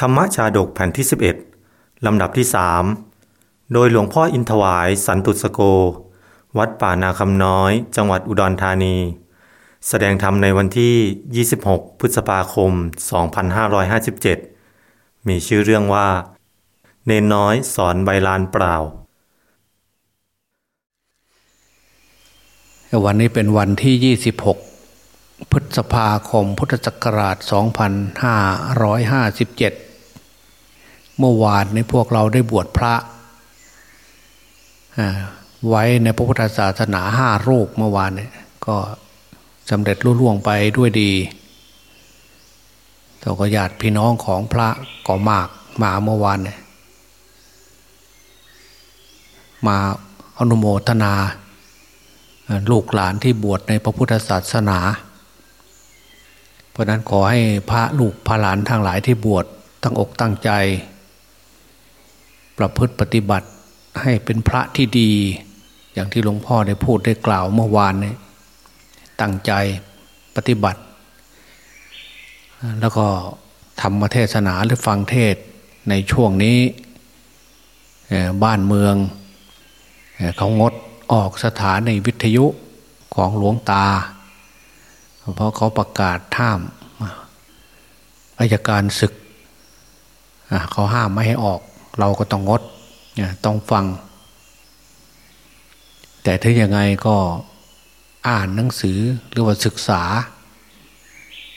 ธรรมชาดกแผ่นที่ 11 ลำดับที่สโดยหลวงพ่ออินทวายสันตุสโก วัดป่านาคำน้อย จังหวัดอุดรธานี แสดงธรรมในวันที่ 26 พฤษภาคม 2557 มีชื่อเรื่องว่า เนนน้อยสอนใบลานเปล่า วันนี้เป็นวันที่ 26 พฤษภาคม พุทธศักราช 2557 เมื่อวานในพวกเราได้บวชพระไว้ในพระพุทธศาสนาห้ารูปเมื่อวานเนี่ยก็สำเร็จรุ่ล่วงไปด้วยดีแต่ก็ญาติพี่น้องของพระก็มากมาเมื่อวานเนี่ยมาอนุโมทนาลูกหลานที่บวชในพระพุทธศาสนา เพราะนั้นขอให้พระลูกพระหลานทางหลายที่บวชตั้งอกตั้งใจ ประพฤติปฏิบัติให้เป็นพระที่ดี อย่างที่หลวงพ่อได้พูดได้กล่าวเมื่อวานนี้ตั้งใจปฏิบัติ แล้วก็ทำมาเทศนาหรือฟังเทศในช่วงนี้บ้านเมืองเขางดออกสถานในวิทยุของหลวงตา เพราะเขาประกาศท่ามอายการศึกเขาห้ามไม่ให้ออก เราก็ต้องงดต้องฟัง แต่ถ้ายังไงก็อ่านหนังสือหรือว่าศึกษา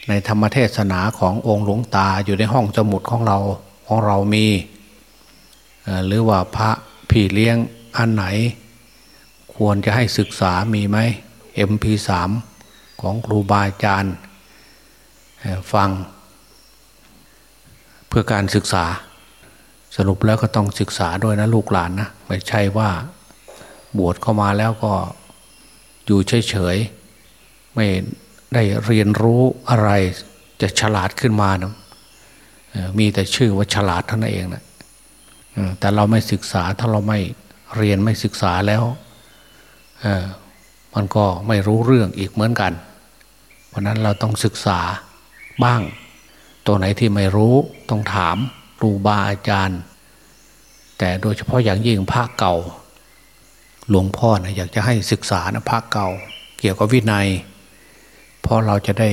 ในธรรมเทศนาขององค์หลวงตาอยู่ในห้องสมุดของเราของเรามี หรือว่าพระพี่เลี้ยงอันไหน ควรจะให้ศึกษามีไหม MP3 ของครูบาอาจารย์ฟังเพื่อการศึกษา รุปแล้วก็ต้องศึกษาด้วยนะลูกหลานนะไม่ใช่ว่าบวชเข้ามาแล้วก็อยู่เฉยๆไม่ได้เรียนรู้อะไรจะฉลาดขึ้นมานะมีแต่ชื่อว่าฉลาดเท่านั้นเองนะแต่เราไม่ศึกษาถ้าเราไม่เรียนไม่ศึกษาแล้วมันก็ไม่รู้เรื่องอีกเหมือนกัน เพราะนั้นเราต้องศึกษาบ้าง ตัวไหนที่ไม่รู้ต้องถามครูบาอาจารย์ แต่โดยเฉพาะอย่างยิ่งพระเก่า หลวงพ่อนะอยากจะให้ศึกษานะพระเก่า เกี่ยวกับวินัยเพราะเราจะได้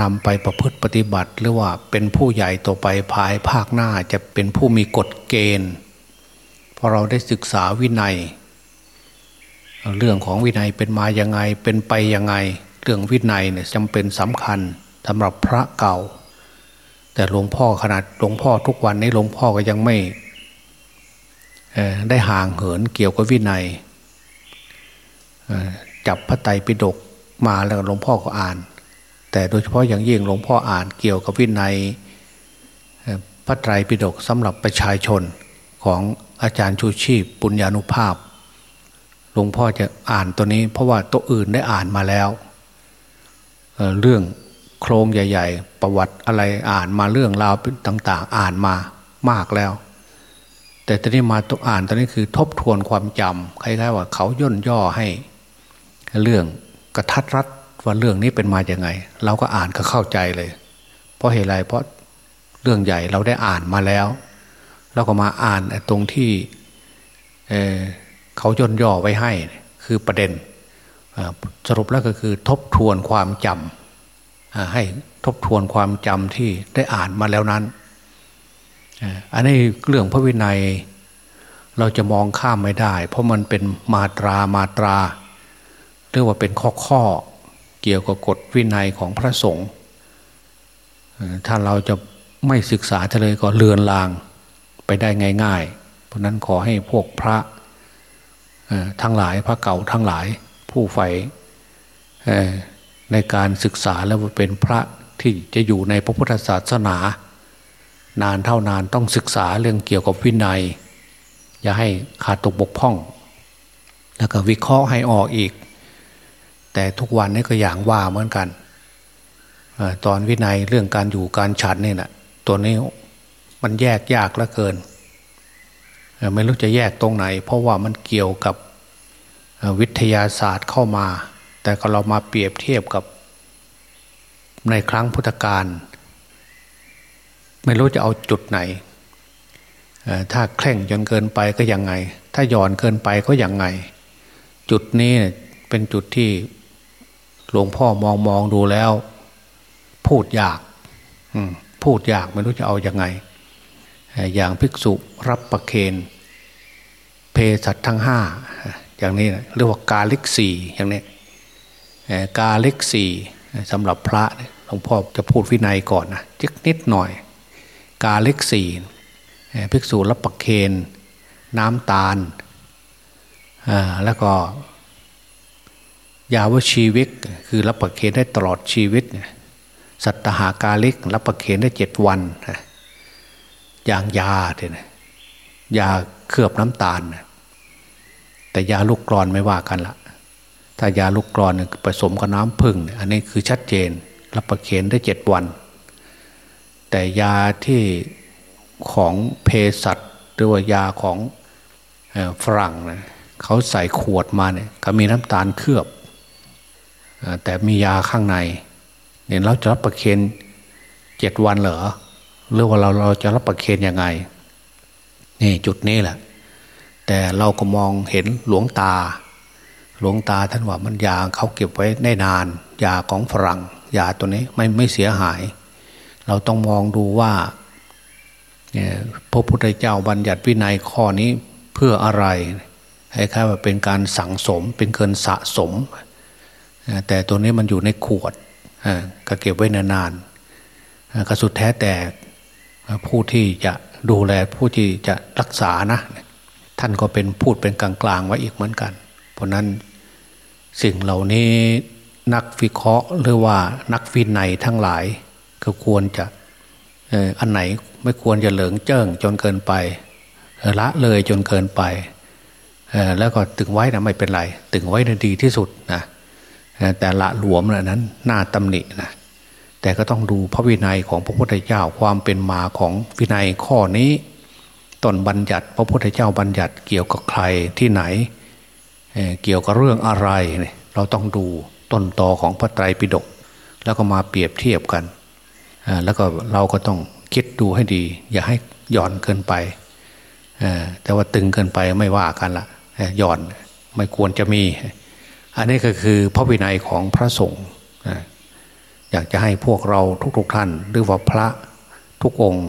นำไปประพฤติปฏิบัติ หรือว่าเป็นผู้ใหญ่ต่อไปภายภาคหน้าจะเป็นผู้มีกฎเกณฑ์พอเราได้ศึกษาวินัย เรื่องของวินัยเป็นมาอย่างไงเป็นไปอยังไง เรื่องวินัยเนี่ยจำเป็นสำคัญสำหรับพระเก่า แต่หลวงพ่อขนาดหลวงพ่อทุกวันนี้หลวงพ่อก็ยังไม่ได้ห่างเหินเกี่ยวกับวินัยจับพระไตรปิฎกมาแล้วหลวงพ่อก็อ่าน แต่โดยเฉพาะอย่างยิ่งหลวงพ่ออ่านเกี่ยวกับวินัยพระไตรปิฎกสำหรับประชาชนของอาจารย์ชูชีพปุญญานุภาพ หลวงพ่อจะอ่านตัวนี้เพราะว่าตัวอื่นได้อ่านมาแล้วเรื่อง โครงใหญ่ ๆ ประวัติอะไรอ่านมาเรื่องราวต่าง ๆ อ่านมามากแล้ว แต่ตอนนี้มาต้องอ่านตอนนี้คือทบทวนความจำคล้ายๆว่าเขาย่นย่อให้เรื่องกระทัดรัดว่าเรื่องนี้เป็นมาอย่างไง เราก็อ่านก็เข้าใจเลย เพราะเหตุไรเพราะเรื่องใหญ่เราได้อ่านมาแล้ว เราก็มาอ่านตรงที่เเขาย่นย่อไว้ให้ คือประเด็นสรุปแล้วก็คือทบทวนความจำ ให้ทบทวนความจำที่ได้อ่านมาแล้วนั้น อันนี้เรื่องพระวินัยเราจะมองข้ามไม่ได้ เพราะมันเป็นมาตรามาตราเรียกว่าเป็นข้อข้อเกี่ยวกับกฎวินัยของพระสงฆ์ถ้าเราจะไม่ศึกษาเลยก็เลือนลางไปได้ง่าย ๆ เพราะนั้นขอให้พวกพระทั้งหลายพระเก่าทั้งหลายผู้ใฝ่ ในการศึกษาแล้วเป็นพระที่จะอยู่ในพระพุทธศาสนา นานเท่านานต้องศึกษาเรื่องเกี่ยวกับวินัย อย่าให้ขาดตกบกพร่อง แล้วก็วิเคราะห์ให้ออกอีก แต่ทุกวันนี้ก็อย่างว่าเหมือนกันตอนวินัยเรื่องการอยู่การฉันนี่แหละตัวนี้มันแยกยากเหลือเกิน ไม่รู้จะแยกตรงไหน เพราะว่ามันเกี่ยวกับวิทยาศาสตร์เข้ามา แต่ก็เรามาเปรียบเทียบกับในครั้งพุทธกาลไม่รู้จะเอาจุดไหน ถ้าแข่งจนเกินไปก็ยังไง ถ้าหย่อนเกินไปก็ยังไง จุดนี้เป็นจุดที่หลวงพ่อมองมองดูแล้ว พูดยากพูดยากไม่รู้จะเอาอยัางไง อย่างภิกษุรับประเคนเพสัตทั้งห้าอย่างนี้เรียกว่ากาลิกสี่อย่างนี้ กาเลิกสี่สำหรับพระหลวงพ่อจะพูดวินัยก่อนนะจิกนิดหน่อย กาเลิกสี่ภิกษุรับประเคนน้ำตาลแล้วก็ ยาวชีวิตคือรับประเคนได้ตลอดชีวิต สัตหากาลิกรับประเคนได้เจ็ดวันอย่างยาเนี่ยยาเคลือบน้ำตาล แต่ยาลูกกรอนไม่ว่ากันละ ถ้ายาลูกกรอนผสมกับน้ำพึ่งอันนี้คือชัดเจน รับประเคนได้เจ็ดวัน แต่ยาที่ของเภสัชหรือว่ายาของฝรั่งนะเขาใส่ขวดมาเนี่ยเขามีน้ำตาลเคลือบ แต่มียาข้างในเนี่ยเราจะรับประเคนเจ็ดวันเหรอหรือว่าเราเราจะรับประเคนยังไงนี่จุดนี้แหละ แต่เราก็มองเห็นหลวงตา หลวงตาท่านว่ามันยาเขาเก็บไว้ได้นาน ยาของฝรั่งยาตัวนี้ไม่ไม่เสียหาย เราต้องมองดูว่าพระพุทธเจ้าบัญญัติวินัยข้อนี้เพื่ออะไรให้ค่ว่าเป็นการสั่งสมเป็นเกินสะสม แต่ตัวนี้มันอยู่ในขวดก็เก็บไว้นานๆก็สุดแท้แต่ผู้ที่จะดูแลผู้ที่จะรักษานะ ท่านก็เป็นพูดเป็นกลางๆไว้อีกเหมือนกัน เพราะนั้น สิ่งเหล่านี้นักวิเคราะห์หรือว่านักวินัยทั้งหลายก็ควรจะอันไหนไม่ควรจะเหลืองเจิ้งจนเกินไปละเลยจนเกินไปแล้วก็ตึงไว้นะไม่เป็นไร ตึงไว้ในดีที่สุดนะแต่ละหลวมนั้นน่าตำหนินะแต่ก็ต้องดูพระวินัยของพระพุทธเจ้าความเป็นมาของวินัยข้อนี้ต้นบัญญัติ พระพุทธเจ้าบัญญัติเกี่ยวกับใครที่ไหน เกี่ยวกับเรื่องอะไรเราต้องดูต้นตอของพระไตรปิฎกแล้วก็มาเปรียบเทียบกันแล้วก็เราก็ต้องคิดดูให้ดี อย่าให้หย่อนเกินไปแต่ว่าตึงเกินไปไม่ว่ากันละหย่อนไม่ควรจะมี อันนี้ก็คือพระวินัยของพระสงฆ์อยากจะให้พวกเราทุกๆทท่าน หรือว่าพระทุกองค์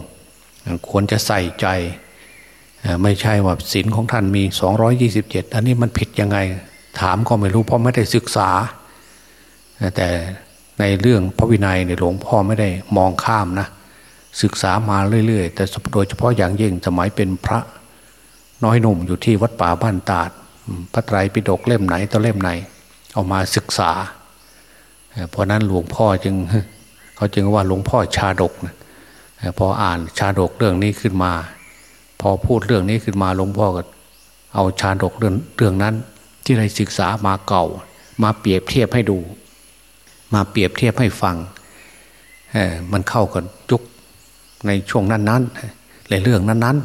ควรจะใส่ใจ ไม่ใช่ว่าศีลของท่านมี 227 อันนี้มันผิดยังไง ถามก็ไม่รู้เพราะไม่ได้ศึกษา แต่ในเรื่องพระวินัยในหลวงพ่อไม่ได้มองข้ามนะ ศึกษามาเรื่อย ๆ แต่โดยเฉพาะอย่างยิ่งสมัยเป็นพระน้อยหนุ่มอยู่ที่วัดป่าบ้านตาด พระไตรปิฎกเล่มไหนต่อเล่มไหน เอามาศึกษา เพราะนั้นหลวงพ่อจึงเขาจึงว่าหลวงพ่อชาดกนะพออ่านชาดกเรื่องนี้ขึ้นมา อพูดเรื่องนี้ขึ้นมาหลวงพ่อก็เอาชาดกเรื่องเรื่องนั้น ที่ได้ศึกษามาเก่า มาเปรียบเทียบให้ดู มาเปรียบเทียบให้ฟังมันเข้ากันยุกในช่วงนั้นๆในเรื่องนั้น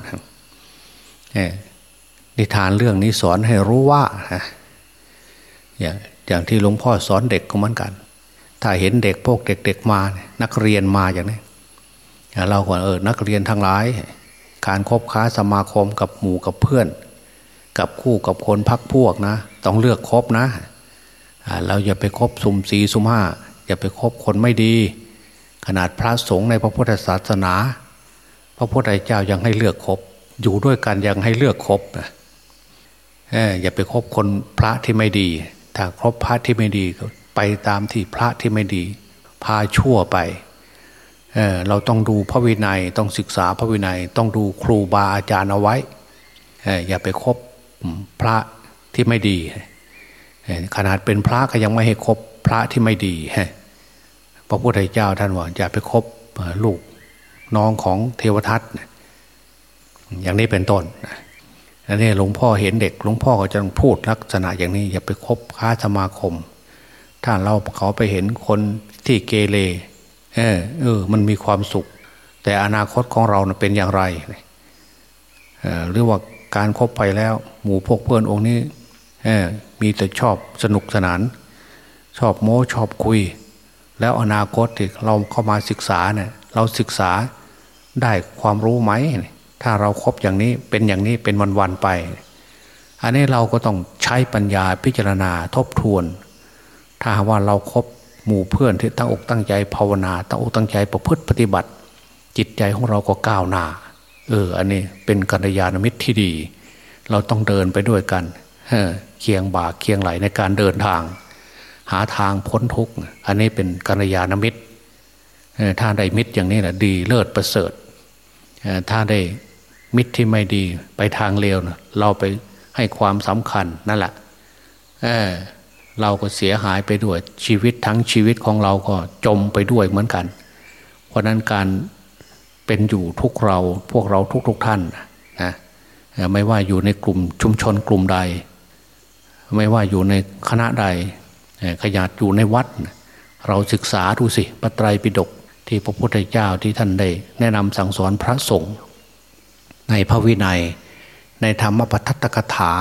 ๆนิทานเรื่องนี้สอนให้รู้ว่าอย่างที่หลวงพ่อสอนเด็กก็เหมือนกัน ถ้าเห็นเด็กพวกเด็ก ๆมา นักเรียนมาอย่างนี้เราควรเออนักเรียนทั้งหลาย การคบค้าสมาคมกับหมู่กับเพื่อน กับคู่กับคนพักพวกนะ ต้องเลือกคบนะ เราอย่าไปคบสุ่มสีสุ่มห้าอย่าไปคบคนไม่ดี ขนาดพระสงฆ์ในพระพุทธศาสนา พระพุทธเจ้ายังให้เลือกคบ อยู่ด้วยกันยังให้เลือกคบนะอย่าไปคบคนพระที่ไม่ดี ถ้าคบพระที่ไม่ดีไปตามที่พระที่ไม่ดี พาชั่วไป เราต้องดูพระวินัยต้องศึกษาพระวินัย ต้องดูครูบาอาจารย์เอาไว้อย่าไปคบพระที่ไม่ดี ขนาดเป็นพระก็ยังไม่ให้คบพระที่ไม่ดีพระพุทธเจ้าท่านว่าอย่าไปคบลูกน้องของเทวทัตอย่างนี้เป็นต้นอันนี้หลวงพ่อเห็นเด็กหลวงพ่อก็จะพูดลักษณะอย่างนี้ อย่าไปคบค้าสมาคม ถ้าเราเขาไปเห็นคนที่เกเร เออเออ มันมีความสุข แต่อนาคตของเราเป็นอย่างไรเออหรือว่าการครบไปแล้ว หมู่พวกเพื่อนองค์นี้เออมีแต่ชอบสนุกสนาน ชอบโม้ชอบคุย แล้วอนาคตที่เราเข้ามาศึกษาเนี่ยเราศึกษาได้ความรู้ไหม ถ้าเราครบอย่างนี้เป็นอย่างนี้เป็นวันๆไป อันนี้เราก็ต้องใช้ปัญญาพิจารณาทบทวน ถ้าว่าเราครบ หมู่เพื่อนที่ตั้งอกตั้งใจภาวนา ตั้งอกตั้งใจประพฤติปฏิบัติ จิตใจของเราก็ก้าวหน้า เออ อันนี้เป็นกัลยาณมิตรที่ดี เราต้องเดินไปด้วยกันเคียงบ่าเคียงไหลในการเดินทาง หาทางพ้นทุกข์อันนี้เป็นกัลยาณมิตรถ้าได้มิตรอย่างนี้แหละดีเลิศประเสริฐถ้าได้มิตรที่ไม่ดีไปทางเลวนะเราไปให้ความสำคัญนั่นแหละ เราก็เสียหายไปด้วยชีวิตทั้งชีวิตของเราก็จมไปด้วยเหมือนกัน เพราะนั้นการเป็นอยู่ทุกเราพวกเราทุกๆทท่านนะไม่ว่าอยู่ในกลุ่มชุมชนกลุ่มใด ไม่ว่าอยู่ในคณะใดขยันอยู่ในวัด เราศึกษาดูสิปไตรปิฎกที่พระพุทธเจ้าที่ท่านได้ แนะนำสั่งสอนพระสงฆ์ในพระวินัย ในธรรมปทัตตกถา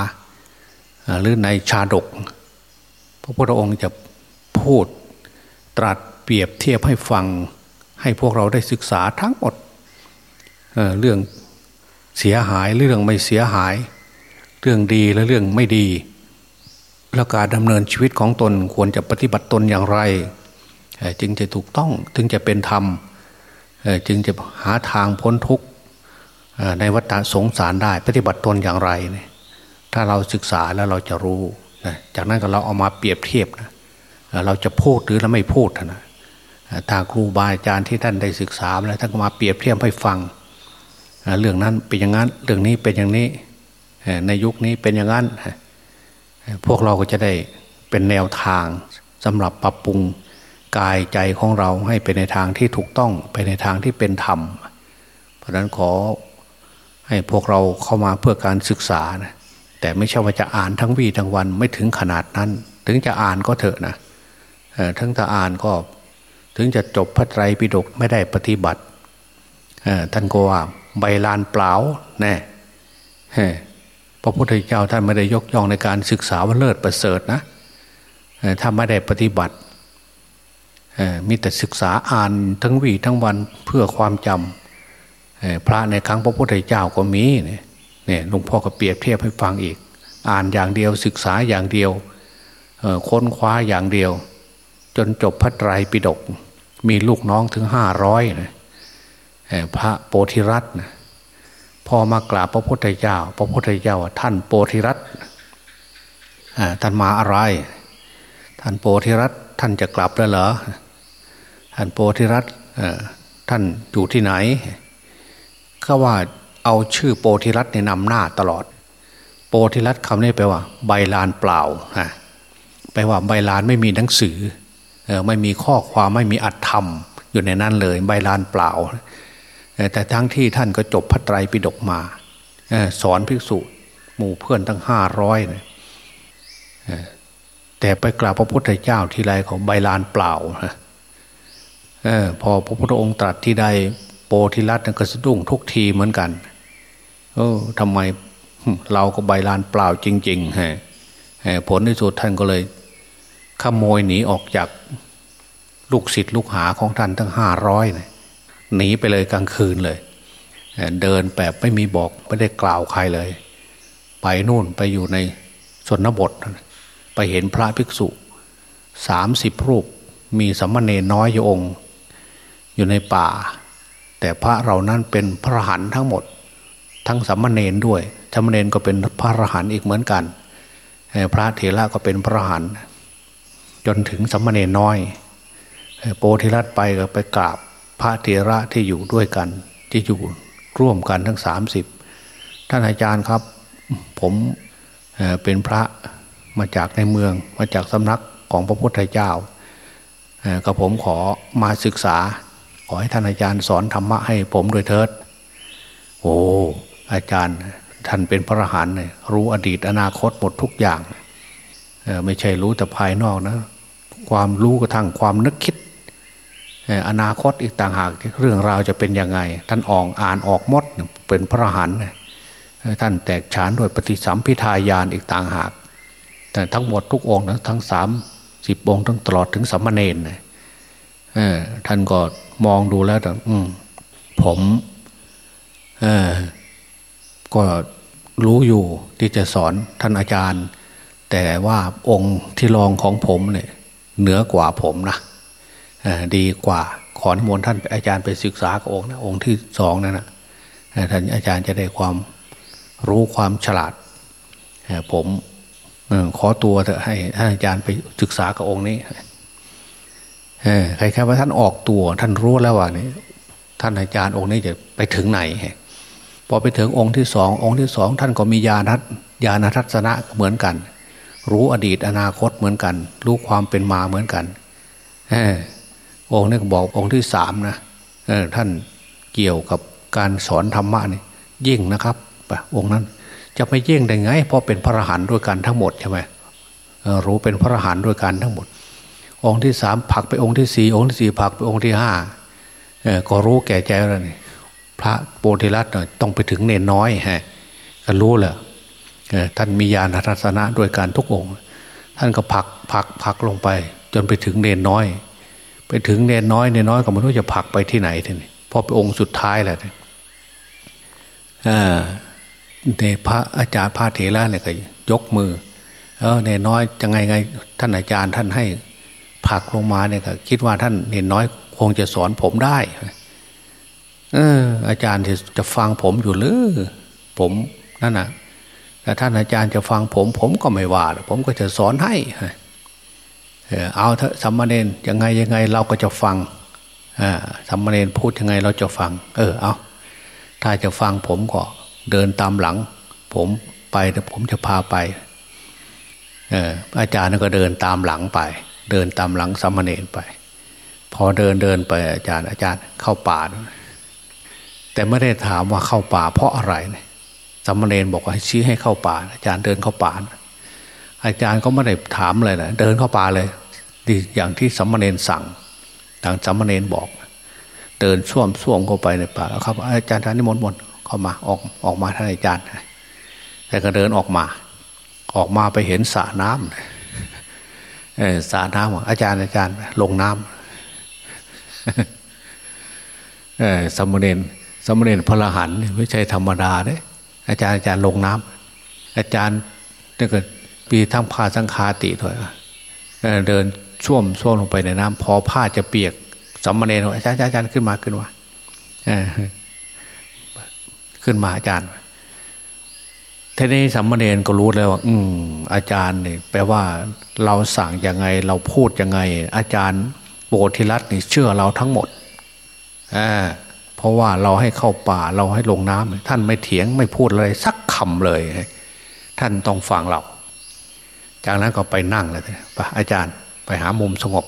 หรือในชาดก ระพุทธองค์จะพูดตรัสเปรียบเทียบให้ฟัง ให้พวกเราได้ศึกษาทั้งหมดเเรื่องเสียหายเรื่องไม่เสียหาย เรื่องดีและเรื่องไม่ดี แล้วการดำเนินชีวิตของตนควรจะปฏิบัติตนอย่างไร จึงจะถูกต้องถึงจะเป็นธรรมจึงจะหาทางพ้นทุกข์ในวัฏสงสารได้ปฏิบัติตนอย่างไร ถ้าเราศึกษาแล้วเราจะรู้ จากนั้นก็เราเอามาเปรียบเทียบนะเราจะพูดหรือเราไม่พูดนะถ้าครูบาอาจารย์ที่ท่านได้ศึกษาแล้วท่านก็มาเปรียบเทียบให้ฟัง เรื่องนั้นเป็นอย่างนั้น เรื่องนี้เป็นอย่างนี้ในยุคนี้เป็นอย่างนั้น พวกเราก็จะได้เป็นแนวทางสำหรับปรับปรุงกายใจของเราให้ไปในทางที่ถูกต้องไปในทางที่เป็นธรรม เพราะนั้นขอให้พวกเราเข้ามาเพื่อการศึกษานะ แต่ไม่ใช่ว่าจะอ่านทั้งวี่ทั้งวันไม่ถึงขนาดนั้น ถึงจะอ่านก็เถอะนะทั้งจะอ่านก็ถึงจะจบพระไตรปิฎกไม่ได้ปฏิบัติท่านก็ว่าใบลานเปล่าแน่พระพุทธเจ้าท่านไม่ได้ยกย่องในการศึกษาว่าเลิศประเสริฐนะถ้าไม่ได้ปฏิบัติมีแต่ศึกษาอ่านทั้งวีทั้งวันเพื่อความจำพระในครั้งพระพุทธเจ้าก็มีเนี่ย นี่ยหลวงพ่อก็เปรียบเทียบให้ฟังอีก อ่านอย่างเดียวศึกษาอย่างเดียวค้นคว้าอย่างเดียว จนจบพระไตรปิฎกมีลูกน้องถึงห้าร้อยนะพระโพธิรัตน์พอมากราบพระพุทธเจ้า พระพุทธเจ้าท่านโพธิรัตน์ท่านมาอะไร ท่านโพธิรัตน์ท่านจะกลับแล้วเหรอท่านโพธิรัตน์ท่านอยู่ที่ไหนก็ว่า เอาชื่อโพธิรัตน์ในนำหน้าตลอดโพธิรัตน์คำนี้แปลว่า ใบลานเปล่าฮะแปลว่าใบลานไม่มีหนังสือไม่มีข้อความไม่มีอัตธรรม อยู่ในนั้นเลยใบลานเปล่า แต่ทั้งที่ท่านก็จบพระไตรปิฎกมาสอนภิกษุหมู่เพื่อนทั้งห้าร้อยแต่ไปกราบพระพุทธเจ้าที่ไรของใบลานเปล่าพอพระพุทธองค์ตรัสที่ใดโปธิรัตน์ก็สะดุ้งทุกทีเหมือนกัน เออทำไมเราก็ใบลานเปล่าจริง ๆฮะผลที่สุดท่านก็เลยขโมยหนีออกจากลูกศิษย์ลูกหาของท่านทั้งห้าร้อยหนีไปเลยกลางคืนเลย เดินแบบไม่มีบอกไม่ได้กล่าวใครเลย ไปนู่นไปอยู่ในสนบท ไปเห็นพระภิกษุสามสิบรูปมีสัมมาเนน้อยอยู่องค์ อยู่ในป่า แต่พระเรานั้นเป็นพระหันทั้งหมด ทั้งสัมมาเนนด้วยสัมมาเนนก็เป็นพระรหันอีกเหมือนกัน พระเถระก็เป็นพระรหันจนถึงสัมมาเนนน้อย โปธิรัตไปก็ไปกราบพระเถระที่อยู่ด้วยกัน ที่อยู่ร่วมกันทั้งสามสิบท่านอาจารย์ครับผมเป็นพระมาจากในเมืองมาจากสำนักของพระพุทธเจ้ากับผมขอมาศึกษา ขอให้ท่านอาจารย์สอนธรรมะให้ผมโดยเถิด โอ้ อาจารย์ท่านเป็นพระรหันต์รู้อดีตอนาคตหมดทุกอย่าง ไม่ใช่รู้แต่ภายนอกนะ ความรู้กระทั่งความนึกคิด อนาคตอีกต่างหากเรื่องราวจะเป็นยังไง ท่านอ่อกอ่านออกมดเป็นพระหันท่านแตกฉานด้วยปฏิสัมพิทายานอีกต่างหาก แต่ทั้งหมดทุกองนะทั้งสามสิบองค์ทั้งตลอดถึงสัมมาเนนท่านก็มองดูแล้วแต่ผมเออ ก็รู้อยู่ที่จะสอนท่านอาจารย์ แต่ว่าองค์ที่รองของผมเนี่ยเหนือกว่าผมนะดีกว่าขอนิมนต์ท่านอาจารย์ไปศึกษากับองค์นะองค์ที่สองนั่นนะท่านอาจารย์จะได้ความรู้ความฉลาดผมขอตัวเถอะให้ท่านอาจารย์ไปศึกษากับองค์นี้ใครแค่ว่าท่านออกตัว ท่านรู้แล้วว่านี่ท่านอาจารย์องค์นี้จะไปถึงไหน พอไปถึงองค์ที่สององค์ที่สองท่านก็มีญาณัตญาณทัศนะเหมือนกัน รู้อดีตอนาคตเหมือนกัน รู้ความเป็นมาเหมือนกันองค์นี้ก็บอกองค์ที่สามนะท่านเกี่ยวกับการสอนธรรมะนี่ยิ่งนะครับองค์นั้นจะไม่ยิ่งได้ไงเพราะเป็นพระอรหันต์ด้วยกันทั้งหมดใช่ไหมรู้เป็นพระอรหันต์ด้วยกันทั้งหมด องค์ที่สามผักไปองค์ที่สี่องค์ที่สี่ผักไปองค์ที่ห้าก็รู้แก่ใจแล้วนี่ พระโพธิรัตน์ต้องไปถึงเนนน้อยฮะก็รู้แหละท่านมีญาณทัศนะด้วยการทุกองค์ ท่านก็ผักผักผักลงไป จนไปถึงเนนน้อย ไปถึงเนนน้อยเนนน้อยก็ไม่รู้จะผักไปที่ไหนทีนี้พอไปองค์สุดท้ายแหละในพระอาจารย์พระเถระเนี่ยก็ยกมือเออเนน้อยจะไงไงท่านอาจารย์ท่านให้ผักลงมาเนี่ยก็คิดว่าท่านเนน้อยคงจะสอนผมได้ เออ อาจารย์จะจะฟังผมอยู่หรือผมนั่นนะแต่ท่านอาจารย์จะฟังผม ผมก็ไม่ว่าผมก็จะสอนให้เออเอาเถอะสัมมาเนนยังไงยังไงเราก็จะฟังอ่าสัมมาเนนพูดยังไงเราจะฟัง เออเอาถ้าจะฟังผมก็เดินตามหลัง ผมไปแต่ผมจะพาไปเอออาจารย์ก็เดินตามหลังไป เดินตามหลังสัมมาเนนไป พอเดินเดินไปอาจารย์อาจารย์เข้าป่า แต่ไม่ได้ถามว่าเข้าป่า เพราะอะไรเนี่ยสัมมาเนนบอกว่าให้ชี้ให้เข้าป่า อาจารย์เดินเข้าป่าอาจารย์ก็ไม่ได้ถามเลยนะเดินเข้าป่าเลยดีอย่างที่สัมมาเนนสั่งทางสัมมาเนนบอก เดินช่วมช่วมเข้าไปในป่าแล้วครับ อาจารย์ท่านนิมนต์มนเข้ามาออกออกมาท่านอาจารย์แต่ก็เดินออกมา ออกมาไปเห็นสระน้ำสระน้ำอาจารย์อาจารย์ ลงน้ำเออสมเด็จ สมเด็จพระรหันไม่ใช่ธรรมดาเด้อาจารย์อาจารย์ลงน้ำอาจารย์ถ้าเกิดปีทั้งผ้าสังคาติถอยเดินช่วมช่วมลงไปในน้ำพอผ้าจะเปียกสมเด็จอาจารย์อาจารย์ขึ้นมาขึ้นมาขึ้นมาอาจารย์ทีนี้สัมมาเนนก็รู้แล้วว่าอืมอาจารย์เนี่ยแปลว่าเราสั่งยังไง เราพูดยังไง อาจารย์โบธิรัตน์นี่เชื่อเราทั้งหมดอ่า เพราะว่าเราให้เข้าป่าเราให้ลงน้ำท่านไม่เถียงไม่พูดอะไรสักคำเลย ท่านต้องฟังเรา จากนั้นก็ไปนั่งเลยไปอาจารย์ไปหามุมสงบ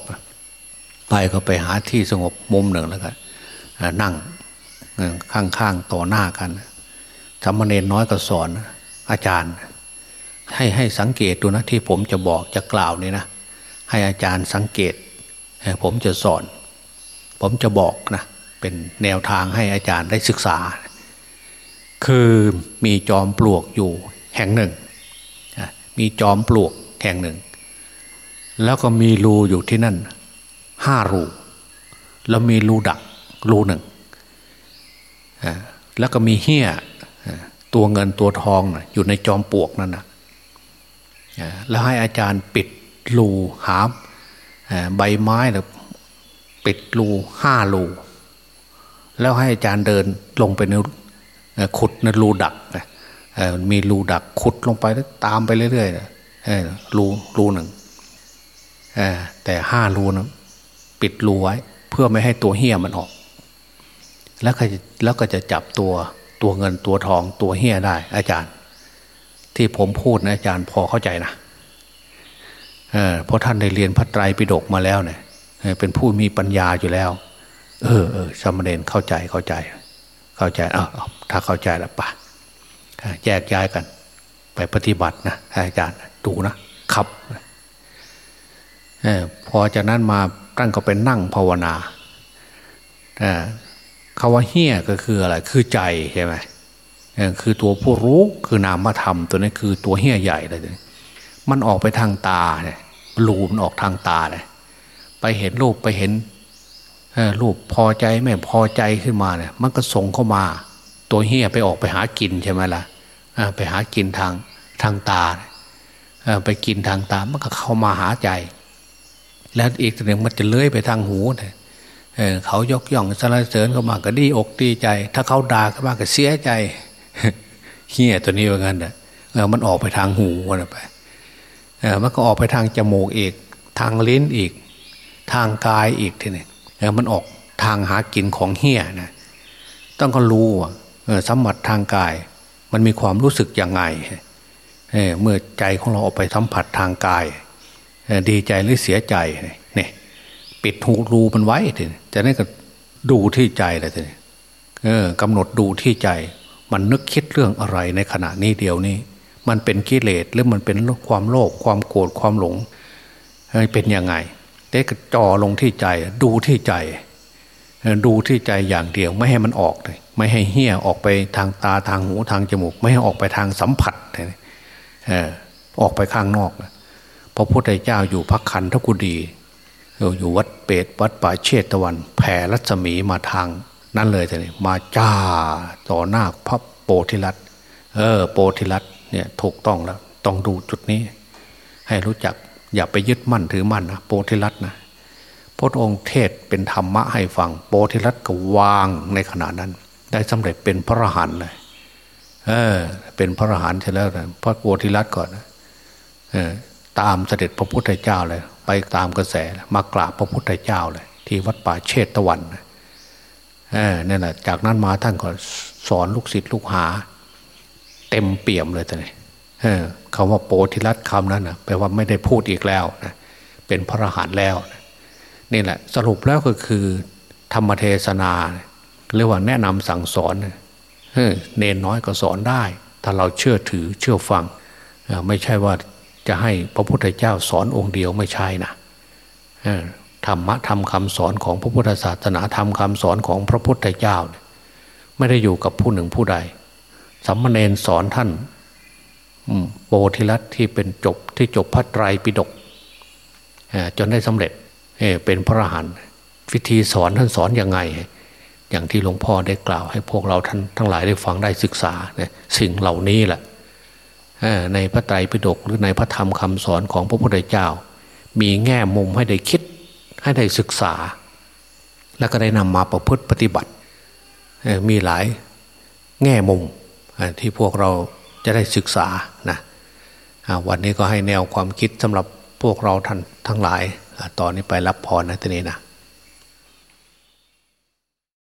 ไปก็ไปหาที่สงบมุมหนึ่งแล้วก็นั่งข้างๆต่อหน้ากันธรรมเนรน้อยก็สอน อาจารย์ ให้ให้สังเกตดูนะที่ผมจะบอกจะกล่าวนี่นะให้อาจารย์สังเกตผมจะสอน ผมจะบอกนะ เป็นแนวทางให้อาจารย์ได้ศึกษา คือมีจอมปลวกอยู่แห่งหนึ่ง มีจอมปลวกแห่งหนึ่ง แล้วก็มีรูอยู่ที่นั่นห้ารูแล้วมีรูดักรูหนึ่งแล้วก็มีเหี้ยตัวเงินตัวทองอยู่ในจอมปลวกนั่นนะแล้วให้อาจารย์ปิดรูหาใบไม้หรือปิดรูห้ารู แล้วให้อาจารย์เดินลงไปในขุดในรูดักมีรูดักขุดลงไปแล้วตามไปเรื่อยๆรูรูหนึ่งแต่ห้ารูนะปิดรูไว้ เพื่อไม่ให้ตัวเหี้ยมันออก แล้วก็แล้วก็จะจับตัวตัวเงินตัวทองตัวเฮี้ยได้ อาจารย์ ที่ผมพูดนะอาจารย์พอเข้าใจนะเออเพราะท่านได้เรียนพระไตรปิฎกมาแล้วเนี่ยเป็นผู้มีปัญญาอยู่แล้ว เออเออสมณเณรเข้าใจเข้าใจ เข้าใจเออถ้าเข้าใจแล้วปะแยกย้ายกัน ไปปฏิบัตินะอาจารย์ดูนะครับออพอจากนั้นมาตั้งก็เป็นนั่งภาวนาคาว่าเฮี้ยก็คืออะไร คือใจใช่ไหมคือตัวผู้รู้คือนามธรรม ตัวนี้คือตัวเฮี้ยใหญ่เลยมันออกไปทางตาเนี่ยรูมันออกทางตาเลยไปเห็นรูปไปเห็น รูปพอใจไม่พอใจขึ้นมาเนี่ยมันก็ส่งเข้ามา ตัวเฮียไปออกไปหากินใช่ไหมล่ะไปหากินทางทางตาไปกินทางตามันก็เข้ามาหาใจ แล้วอีกหนึ่งมันจะเลื้อยไปทางหูเนี่ยเขายกย่องสรรเสริญเข้ามาก็ดีอกดีใจ ถ้าเขาด่าเข้ามาก็เสียใจเฮียตัวนี้ว่างั้นเออมันออกไปทางหูมันไปมันก็ออกไปทางจมูกอีก ทางลิ้นอีก ทางกายอีกทีนี้ มันออกทางหากินของเฮียนะต้องก็รู้ออสัมผัสทางกาย มันมีความรู้สึกยังไงเเมื่อใจของเราออกไปสัมผัสทางกาย ดีใจหรือเสียใจเนี่ยปิดหูรูมันไว้ทีนี้จะนั่นก็ดูที่ใจเลยทีกำหนดดูที่ใจ มันนึกคิดเรื่องอะไรในขณะนี้เดียวนี้ มันเป็นกิเลสหรือมันเป็นความโลภความโกรธความหลงเป็นยังไง เด็กจ่อลงที่ใจ ดูที่ใจ ดูที่ใจอย่างเดียว ไม่ให้มันออกเลยไม่ให้เหี้ยออกไปทางตาทางหูทางจมูก ไม่ให้ออกไปทางสัมผัสเลยออกไปข้างนอกพระพุทธเจ้าอยู่พักขันทกุดีอยู่วัดเปตวัดป่าเชตวัน แผ่รัศมีมาทาง นั่นเลยท่นี่มาจ้าต่อหน้าพระโปธิรัตเออ โปธิรัตเนี่ยถูกต้องแล้ว ต้องดูจุดนี้ ให้รู้จัก อย่าไปยึดมั่นถือมั่นนะโปธิรัตนะพระองค์เทศเป็นธรรมะให้ฟังโปธิรัตก็วางในขณะนั้น ได้สำเร็จเป็นพระอรหันต์เลยเออ เป็นพระอรหันต์ใช่แล้วนะพระโปธิรัตก่อนนะเออตามเสด็จพระพุทธเจ้าเลย ไปตามกระแสมากราบพระพุทธเจ้าเลย ที่วัดป่าเชตตะวันนะนั่นแหละจากนั้นมาท่านก็สอนลูกศิษย์ลูกหา เต็มเปี่ยมเลยตอนนี้ คำว่าโปธิรัตคำนั้นนะแปลว่าไม่ได้พูดอีกแล้วนะเป็นพระรหันแล้วนี่แหละ สรุปแล้วก็คือ ธรรมเทศนาเรียกว่าแนะนำสั่งสอนเนนน้อยก็สอนได้ ถ้าเราเชื่อถือเชื่อฟัง ไม่ใช่ว่าจะให้พระพุทธเจ้าสอนองค์เดียวไม่ใช่นะธรรมะธรรมคำสอนของพระพุทธศาสนาธรรมคำสอนของพระพุทธเจ้า ไม่ได้อยู่กับผู้หนึ่งผู้ใดสัมมาเนนสอนท่าน โปธิรัตที่เป็นจบที่จบพระไตรปิฎกจนได้สำเร็จเป็นพระอรหันต์วิธีสอนท่านสอนยังไง อย่างที่หลวงพ่อได้กล่าว ให้พวกเราท่านทั้งหลายได้ฟังได้ศึกษาสิ่งเหล่านี้แหละในพระไตรปิฎกหรือในพระธรรมคำสอนของพระพุทธเจ้า มีแง่มุมให้ได้คิดให้ได้ศึกษา แล้วก็ได้นำมาประพฤติปฏิบัติมีหลายแง่มุมที่พวกเรา จะได้ศึกษานะวันนี้ก็ให้แนวความคิดสำหรับพวกเราท่านทั้งหลายตอนนี้ไปรับพรนะทีนี้นะ